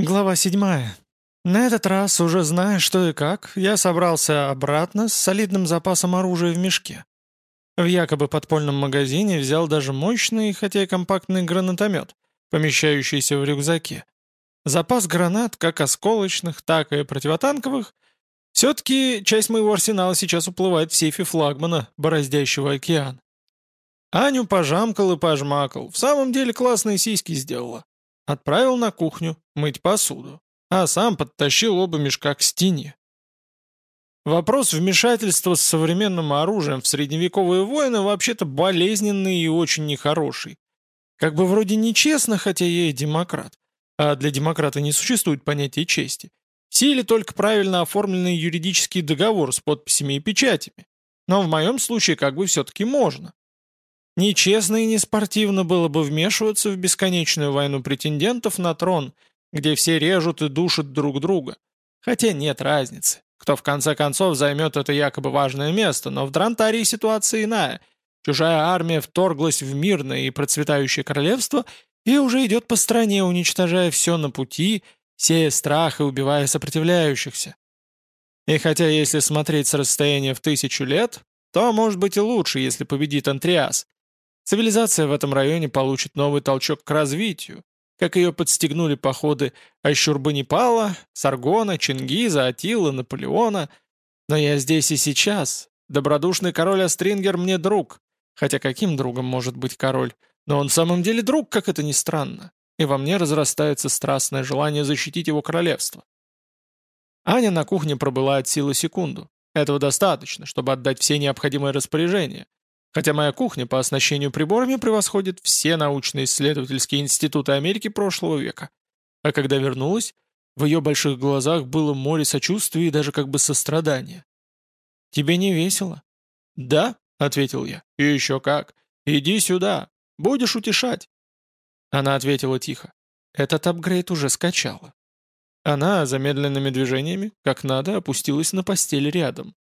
Глава седьмая. На этот раз, уже зная, что и как, я собрался обратно с солидным запасом оружия в мешке. В якобы подпольном магазине взял даже мощный, хотя и компактный гранатомет, помещающийся в рюкзаке. Запас гранат, как осколочных, так и противотанковых, все-таки часть моего арсенала сейчас уплывает в сейфе флагмана, бороздящего океан. Аню пожамкал и пожмакал, в самом деле классные сиськи сделала. Отправил на кухню мыть посуду, а сам подтащил оба мешка к стене. Вопрос вмешательства с современным оружием в средневековые войны вообще-то болезненный и очень нехороший. Как бы вроде нечестно, хотя я и демократ. А для демократа не существует понятия чести. В силе только правильно оформленный юридический договор с подписями и печатями. Но в моем случае как бы все-таки можно. Нечестно и неспортивно было бы вмешиваться в бесконечную войну претендентов на трон, где все режут и душат друг друга. Хотя нет разницы, кто в конце концов займет это якобы важное место, но в Дрантарии ситуация иная. Чужая армия вторглась в мирное и процветающее королевство и уже идет по стране, уничтожая все на пути, сея страх и убивая сопротивляющихся. И хотя если смотреть с расстояния в тысячу лет, то может быть и лучше, если победит Антриас – Цивилизация в этом районе получит новый толчок к развитию, как ее подстегнули походы Ащурбанипала, Саргона, Чингиза, Атилла, Наполеона. Но я здесь и сейчас. Добродушный король Астрингер мне друг. Хотя каким другом может быть король? Но он в самом деле друг, как это ни странно. И во мне разрастается страстное желание защитить его королевство. Аня на кухне пробыла от силы секунду. Этого достаточно, чтобы отдать все необходимые распоряжения хотя моя кухня по оснащению приборами превосходит все научно-исследовательские институты Америки прошлого века. А когда вернулась, в ее больших глазах было море сочувствия и даже как бы сострадания. «Тебе не весело?» «Да», — ответил я. «И еще как. Иди сюда. Будешь утешать». Она ответила тихо. «Этот апгрейд уже скачала». Она замедленными движениями, как надо, опустилась на постель рядом.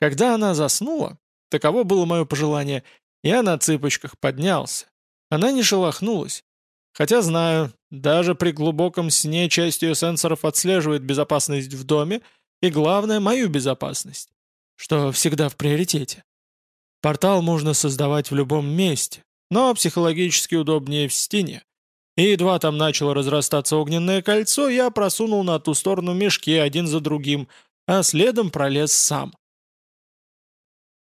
Когда она заснула, Таково было мое пожелание. Я на цыпочках поднялся. Она не шелохнулась. Хотя знаю, даже при глубоком сне часть ее сенсоров отслеживает безопасность в доме и, главное, мою безопасность, что всегда в приоритете. Портал можно создавать в любом месте, но психологически удобнее в стене. И едва там начало разрастаться огненное кольцо, я просунул на ту сторону мешки один за другим, а следом пролез сам.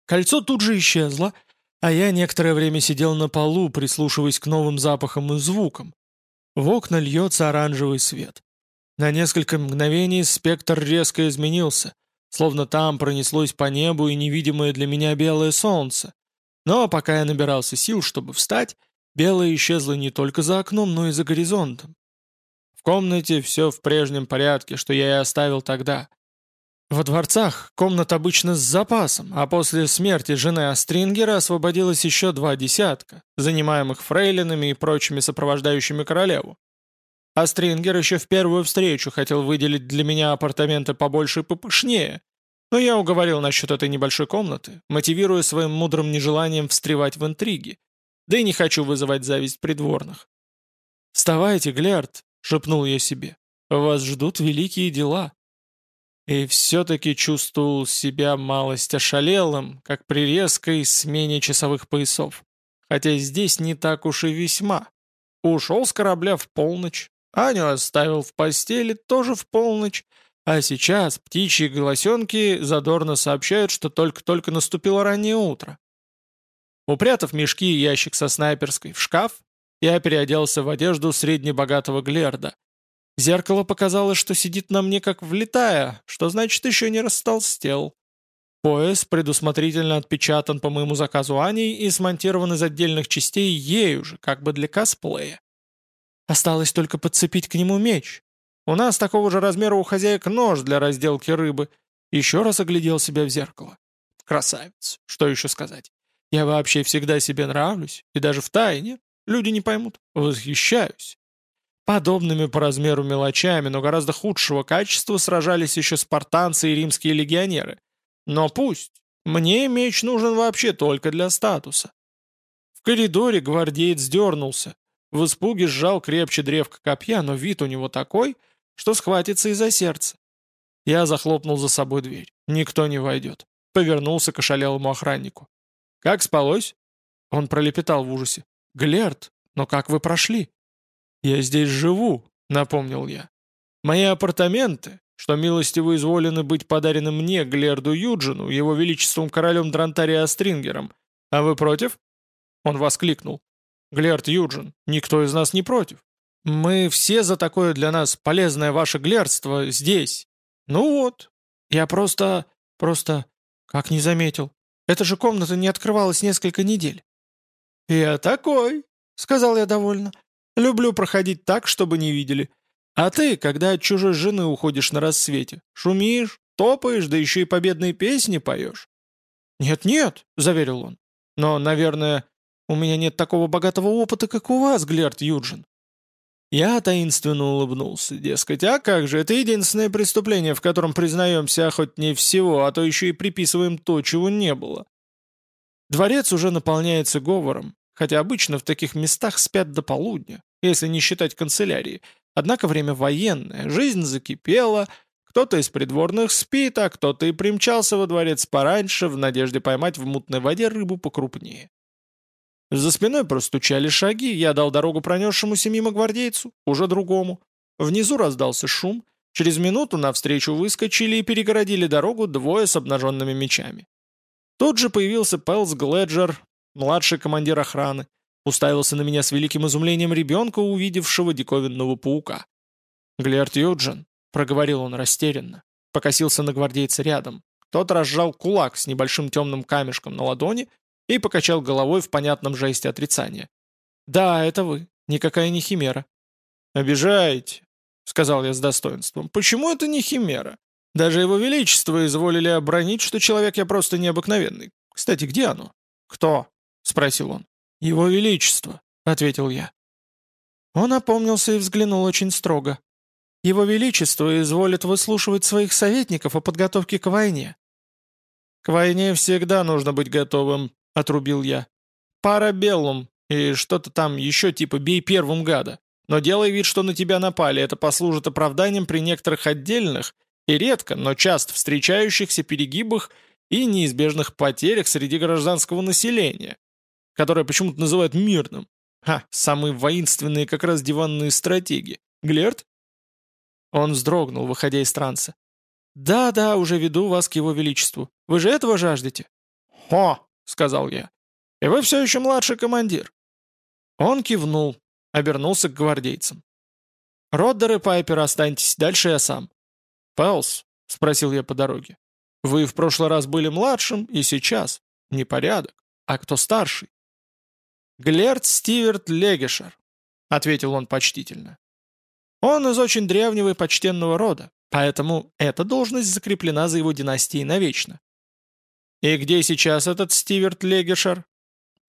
Кольцо тут же исчезло, а я некоторое время сидел на полу, прислушиваясь к новым запахам и звукам. В окна льется оранжевый свет. На несколько мгновений спектр резко изменился, словно там пронеслось по небу и невидимое для меня белое солнце. Но пока я набирался сил, чтобы встать, белое исчезло не только за окном, но и за горизонтом. В комнате все в прежнем порядке, что я и оставил тогда — во дворцах комнат обычно с запасом, а после смерти жены Астрингера освободилось еще два десятка, занимаемых фрейлинами и прочими сопровождающими королеву. Астрингер еще в первую встречу хотел выделить для меня апартаменты побольше и попышнее, но я уговорил насчет этой небольшой комнаты, мотивируя своим мудрым нежеланием встревать в интриги, да и не хочу вызывать зависть придворных. «Вставайте, Глярд», — шепнул я себе, — «вас ждут великие дела». И все-таки чувствовал себя малость ошалелым, как при резкой смене часовых поясов. Хотя здесь не так уж и весьма. Ушел с корабля в полночь, Аню оставил в постели тоже в полночь, а сейчас птичьи голосенки задорно сообщают, что только-только наступило раннее утро. Упрятав мешки и ящик со снайперской в шкаф, я переоделся в одежду среднебогатого Глерда, Зеркало показало, что сидит на мне как влетая, что значит еще не растолстел. Пояс предусмотрительно отпечатан по моему заказу Аней и смонтирован из отдельных частей ею же, как бы для косплея. Осталось только подцепить к нему меч. У нас такого же размера у хозяек нож для разделки рыбы. Еще раз оглядел себя в зеркало. Красавец, что еще сказать. Я вообще всегда себе нравлюсь, и даже в тайне, люди не поймут, восхищаюсь. Подобными по размеру мелочами, но гораздо худшего качества сражались еще спартанцы и римские легионеры. Но пусть. Мне меч нужен вообще только для статуса. В коридоре гвардеец дернулся. в испуге сжал крепче древко копья, но вид у него такой, что схватится и за сердце. Я захлопнул за собой дверь. Никто не войдет. Повернулся к ошалелому охраннику. «Как спалось?» Он пролепетал в ужасе. «Глерт, но как вы прошли?» «Я здесь живу», — напомнил я. «Мои апартаменты, что милостиво изволены быть подарены мне, Глерду Юджину, его величеством королем Дронтария Стрингером. А вы против?» Он воскликнул. «Глерд Юджин, никто из нас не против. Мы все за такое для нас полезное ваше глердство здесь. Ну вот, я просто... просто... как не заметил. Эта же комната не открывалась несколько недель». «Я такой», — сказал я довольно. «Люблю проходить так, чтобы не видели. А ты, когда от чужой жены уходишь на рассвете, шумишь, топаешь, да еще и победные песни поешь». «Нет-нет», — заверил он. «Но, наверное, у меня нет такого богатого опыта, как у вас, Глерт Юджин». Я таинственно улыбнулся, дескать, а как же, это единственное преступление, в котором признаемся хоть не всего, а то еще и приписываем то, чего не было. Дворец уже наполняется говором, хотя обычно в таких местах спят до полудня, если не считать канцелярии. Однако время военное, жизнь закипела, кто-то из придворных спит, а кто-то и примчался во дворец пораньше в надежде поймать в мутной воде рыбу покрупнее. За спиной простучали шаги, я дал дорогу пронесшемуся мимо гвардейцу, уже другому. Внизу раздался шум, через минуту навстречу выскочили и перегородили дорогу двое с обнаженными мечами. Тут же появился Пелс Гледжер, младший командир охраны, уставился на меня с великим изумлением ребенка, увидевшего диковинного паука. «Глерт Юджин», — проговорил он растерянно, покосился на гвардейца рядом. Тот разжал кулак с небольшим темным камешком на ладони и покачал головой в понятном жесте отрицания. «Да, это вы. Никакая не химера». «Обижаете», — сказал я с достоинством. «Почему это не химера? Даже его величество изволили обронить, что человек я просто необыкновенный. Кстати, где оно?» «Кто?» — спросил он. «Его величество», — ответил я. Он опомнился и взглянул очень строго. «Его величество изволит выслушивать своих советников о подготовке к войне». «К войне всегда нужно быть готовым», — отрубил я. «Парабеллум и что-то там еще типа «бей первым гада». Но делай вид, что на тебя напали, это послужит оправданием при некоторых отдельных и редко, но часто встречающихся перегибах и неизбежных потерях среди гражданского населения, которое почему-то называют мирным. Ха, самые воинственные как раз диванные стратеги. Глерт? Он вздрогнул, выходя из транса. «Да-да, уже веду вас к его величеству. Вы же этого жаждете?» «Хо!» — сказал я. «И вы все еще младший командир». Он кивнул, обернулся к гвардейцам. «Роддер и Пайпер, останьтесь, дальше я сам». «Пэлс?» — спросил я по дороге. «Вы в прошлый раз были младшим, и сейчас. Непорядок. А кто старший?» «Глерт Стиверт Легешер», — ответил он почтительно. «Он из очень древнего и почтенного рода, поэтому эта должность закреплена за его династией навечно. «И где сейчас этот Стиверт Легешер?»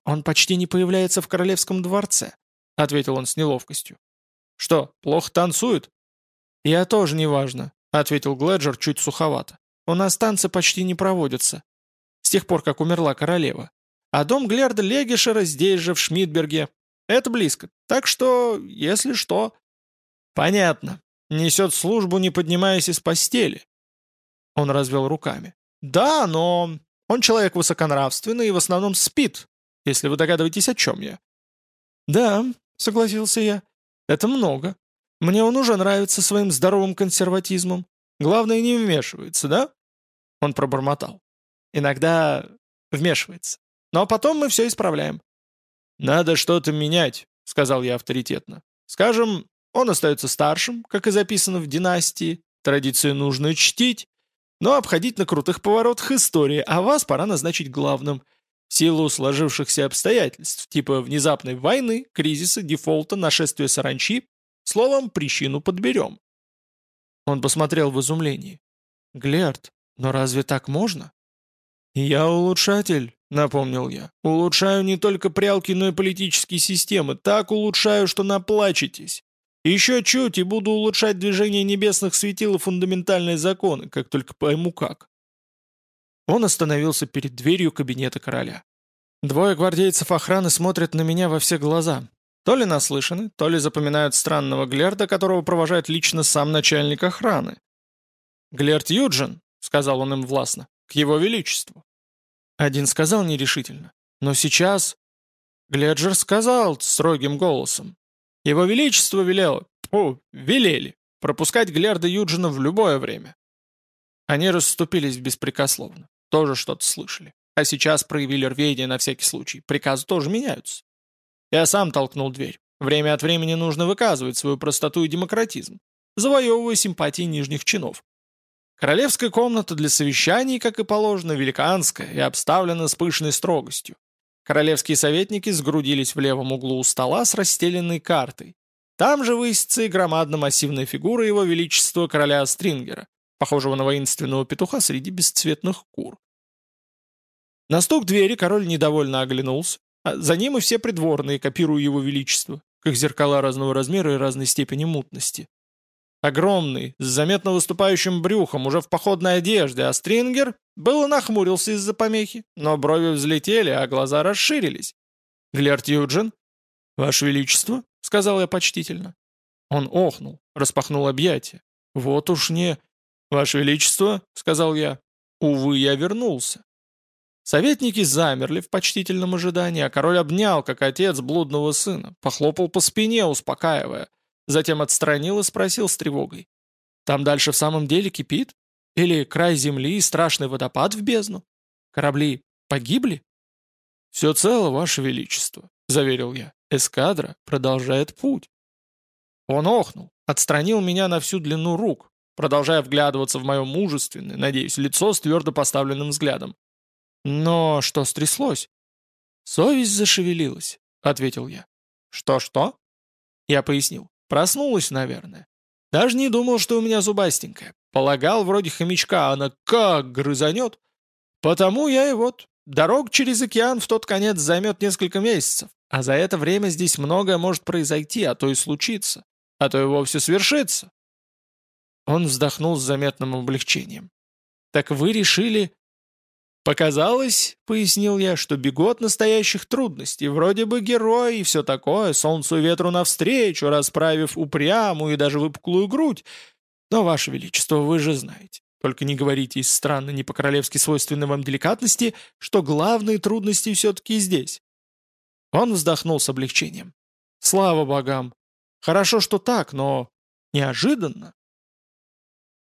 «Он почти не появляется в королевском дворце», — ответил он с неловкостью. «Что, плохо танцует?» «Я тоже неважно», — ответил Гледжер чуть суховато. «У нас танцы почти не проводятся. С тех пор, как умерла королева. А дом Глерда Легешера здесь же, в Шмидберге. Это близко. Так что, если что...» «Понятно. Несет службу, не поднимаясь из постели». Он развел руками. «Да, но он человек высоконравственный и в основном спит, если вы догадываетесь, о чем я». «Да», — согласился я, — «это много. Мне он уже нравится своим здоровым консерватизмом. Главное, не вмешивается, да?» Он пробормотал. «Иногда вмешивается. Но потом мы все исправляем». «Надо что-то менять», — сказал я авторитетно. «Скажем, он остается старшим, как и записано в династии. Традиции нужно чтить, но обходить на крутых поворотах истории, а вас пора назначить главным. В силу сложившихся обстоятельств, типа внезапной войны, кризиса, дефолта, нашествия саранчи, словом, причину подберем. Он посмотрел в изумлении. «Глерт, но разве так можно?» «Я улучшатель», — напомнил я. «Улучшаю не только прялки, но и политические системы. Так улучшаю, что наплачетесь. Еще чуть, и буду улучшать движение небесных светил и фундаментальные законы, как только пойму как. Он остановился перед дверью кабинета короля. Двое гвардейцев охраны смотрят на меня во все глаза. То ли наслышаны, то ли запоминают странного Глерда, которого провожает лично сам начальник охраны. «Глерд Юджин», — сказал он им властно, — «к его величеству». Один сказал нерешительно. «Но сейчас...» Гледжер сказал строгим голосом. «Его величество велело... Фу, велели. Пропускать Глерда Юджина в любое время». Они расступились беспрекословно. Тоже что-то слышали. А сейчас проявили рвение на всякий случай. Приказы тоже меняются. Я сам толкнул дверь. Время от времени нужно выказывать свою простоту и демократизм, завоевывая симпатии нижних чинов. Королевская комната для совещаний, как и положено, великанская и обставлена с пышной строгостью. Королевские советники сгрудились в левом углу у стола с расстеленной картой. Там же высится и громадно-массивная фигура его величества короля Стрингера, похожего на воинственного петуха среди бесцветных кур. На стук двери король недовольно оглянулся, а за ним и все придворные, копируя его величество, как зеркала разного размера и разной степени мутности. Огромный, с заметно выступающим брюхом, уже в походной одежде, а Стрингер было нахмурился из-за помехи, но брови взлетели, а глаза расширились. «Глерт Юджин?» «Ваше Величество?» — сказал я почтительно. Он охнул, распахнул объятия. «Вот уж не...» «Ваше Величество?» — сказал я. «Увы, я вернулся. Советники замерли в почтительном ожидании, а король обнял, как отец блудного сына, похлопал по спине, успокаивая. Затем отстранил и спросил с тревогой. «Там дальше в самом деле кипит? Или край земли и страшный водопад в бездну? Корабли погибли?» «Все цело, Ваше Величество», — заверил я. «Эскадра продолжает путь». Он охнул, отстранил меня на всю длину рук, продолжая вглядываться в мое мужественное, надеюсь, лицо с твердо поставленным взглядом. Но что стряслось? Совесть зашевелилась, ответил я. Что-что? Я пояснил. Проснулась, наверное. Даже не думал, что у меня зубастенькая. Полагал, вроде хомячка, она как грызанет. Потому я и вот. Дорог через океан в тот конец займет несколько месяцев. А за это время здесь многое может произойти, а то и случиться. А то и вовсе свершится. Он вздохнул с заметным облегчением. «Так вы решили...» «Показалось, — пояснил я, — что бегу от настоящих трудностей, вроде бы герой и все такое, солнцу и ветру навстречу, расправив упрямую и даже выпуклую грудь. Но, Ваше Величество, вы же знаете, только не говорите из странно не по-королевски свойственной вам деликатности, что главные трудности все-таки здесь». Он вздохнул с облегчением. «Слава богам! Хорошо, что так, но неожиданно».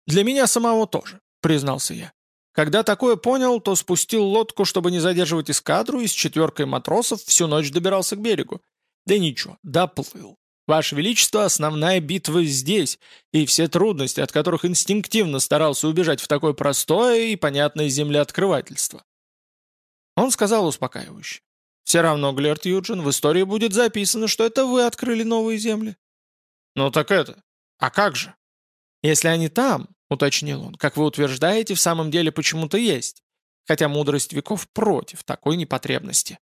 «Для меня самого тоже», — признался я. Когда такое понял, то спустил лодку, чтобы не задерживать эскадру, и с четверкой матросов всю ночь добирался к берегу. Да ничего, доплыл. Ваше Величество, основная битва здесь, и все трудности, от которых инстинктивно старался убежать в такое простое и понятное землеоткрывательство. Он сказал успокаивающе. «Все равно, Глерт Юджин, в истории будет записано, что это вы открыли новые земли». «Ну так это... А как же?» «Если они там, — уточнил он, — как вы утверждаете, в самом деле почему-то есть, хотя мудрость веков против такой непотребности».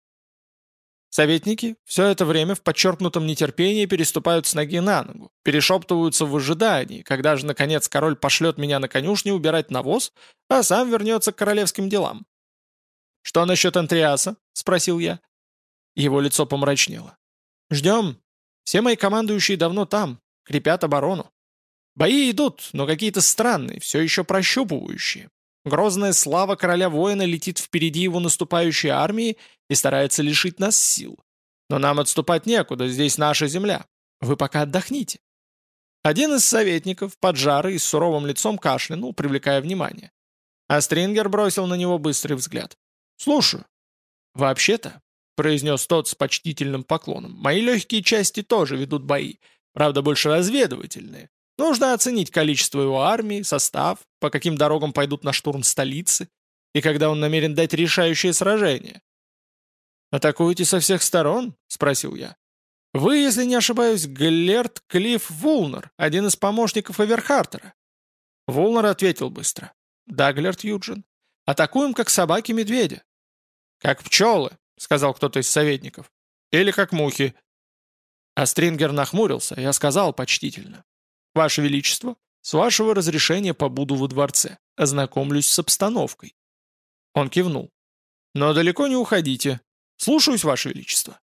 Советники все это время в подчеркнутом нетерпении переступают с ноги на ногу, перешептываются в ожидании, когда же, наконец, король пошлет меня на конюшню убирать навоз, а сам вернется к королевским делам. «Что насчет Антриаса?» — спросил я. Его лицо помрачнело. «Ждем. Все мои командующие давно там, крепят оборону. Бои идут, но какие-то странные, все еще прощупывающие. Грозная слава короля воина летит впереди его наступающей армии и старается лишить нас сил. Но нам отступать некуда, здесь наша земля. Вы пока отдохните. Один из советников, поджарый и с суровым лицом кашлянул, привлекая внимание. А Стрингер бросил на него быстрый взгляд. «Слушаю». «Вообще-то», — произнес тот с почтительным поклоном, «мои легкие части тоже ведут бои, правда, больше разведывательные. Нужно оценить количество его армии, состав, по каким дорогам пойдут на штурм столицы, и когда он намерен дать решающее сражение. «Атакуете со всех сторон?» — спросил я. «Вы, если не ошибаюсь, Глерт Клифф Вулнер, один из помощников Эверхартера». Вулнер ответил быстро. «Да, Глерт Юджин. Атакуем, как собаки медведя». «Как пчелы», — сказал кто-то из советников. «Или как мухи». А Стрингер нахмурился, я сказал почтительно. «Ваше Величество, с вашего разрешения побуду во дворце, ознакомлюсь с обстановкой». Он кивнул. «Но далеко не уходите. Слушаюсь, Ваше Величество».